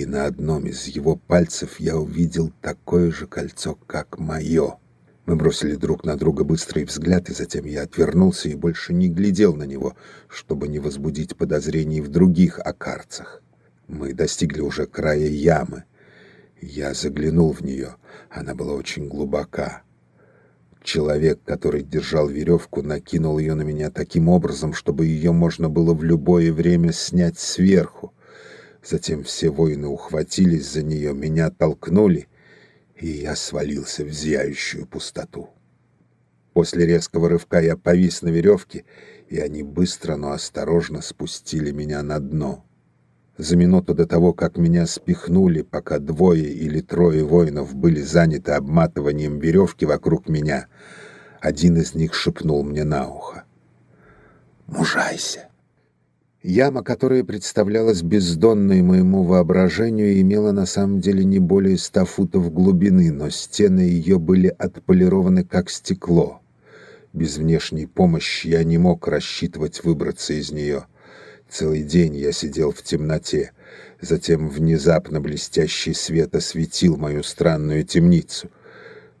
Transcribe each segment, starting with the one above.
и на одном из его пальцев я увидел такое же кольцо, как мое. Мы бросили друг на друга быстрый взгляд, и затем я отвернулся и больше не глядел на него, чтобы не возбудить подозрений в других окарцах. Мы достигли уже края ямы. Я заглянул в нее. Она была очень глубока. Человек, который держал веревку, накинул ее на меня таким образом, чтобы ее можно было в любое время снять сверху. Затем все воины ухватились за нее, меня толкнули, и я свалился в зияющую пустоту. После резкого рывка я повис на веревке, и они быстро, но осторожно спустили меня на дно. За минуту до того, как меня спихнули, пока двое или трое воинов были заняты обматыванием веревки вокруг меня, один из них шепнул мне на ухо. «Мужайся!» Яма, которая представлялась бездонной моему воображению, имела на самом деле не более ста футов глубины, но стены ее были отполированы как стекло. Без внешней помощи я не мог рассчитывать выбраться из нее — Целый день я сидел в темноте. Затем внезапно блестящий свет осветил мою странную темницу.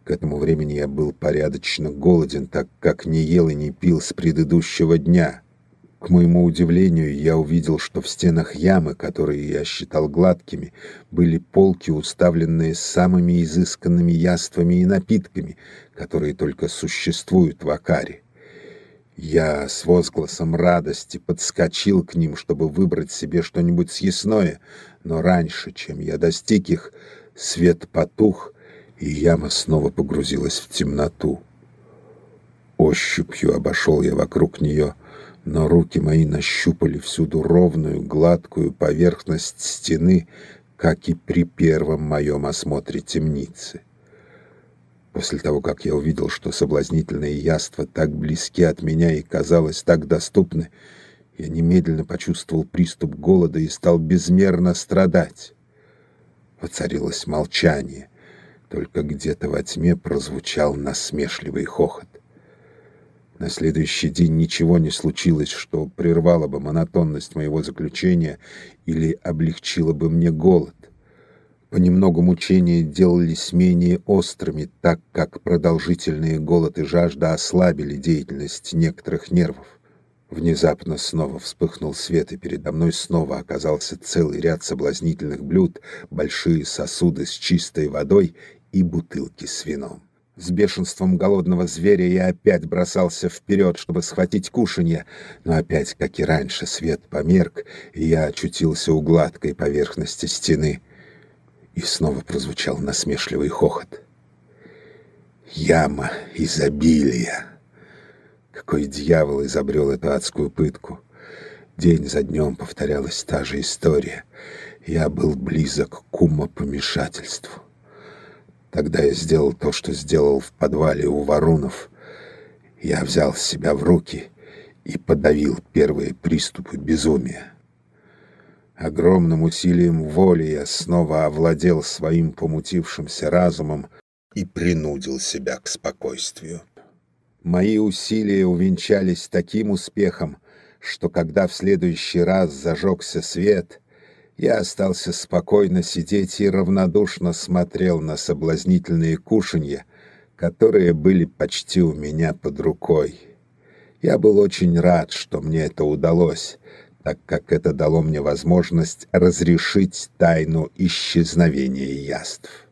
К этому времени я был порядочно голоден, так как не ел и не пил с предыдущего дня. К моему удивлению, я увидел, что в стенах ямы, которые я считал гладкими, были полки, уставленные самыми изысканными яствами и напитками, которые только существуют в Акаре. Я с возгласом радости подскочил к ним, чтобы выбрать себе что-нибудь съестное, но раньше, чем я достиг их, свет потух, и яма снова погрузилась в темноту. Ощупью обошел я вокруг нее, но руки мои нащупали всюду ровную, гладкую поверхность стены, как и при первом моем осмотре темницы. После того, как я увидел, что соблазнительные яства так близки от меня и, казалось, так доступны, я немедленно почувствовал приступ голода и стал безмерно страдать. Воцарилось молчание, только где-то во тьме прозвучал насмешливый хохот. На следующий день ничего не случилось, что прервало бы монотонность моего заключения или облегчило бы мне голод. Понемногу мучения делались менее острыми, так как продолжительные голод и жажда ослабили деятельность некоторых нервов. Внезапно снова вспыхнул свет, и передо мной снова оказался целый ряд соблазнительных блюд, большие сосуды с чистой водой и бутылки с вином. С бешенством голодного зверя я опять бросался вперед, чтобы схватить кушанье, но опять, как и раньше, свет померк, и я очутился у гладкой поверхности стены — и снова прозвучал насмешливый хохот. Яма изобилия. Какой дьявол изобрел эту адскую пытку? День за днем повторялась та же история. Я был близок к умопомешательству. Тогда я сделал то, что сделал в подвале у Варунов. Я взял себя в руки и подавил первые приступы безумия. Огромным усилием воли я снова овладел своим помутившимся разумом и принудил себя к спокойствию. Мои усилия увенчались таким успехом, что когда в следующий раз зажегся свет, я остался спокойно сидеть и равнодушно смотрел на соблазнительные кушанья, которые были почти у меня под рукой. Я был очень рад, что мне это удалось, так как это дало мне возможность разрешить тайну исчезновения яств.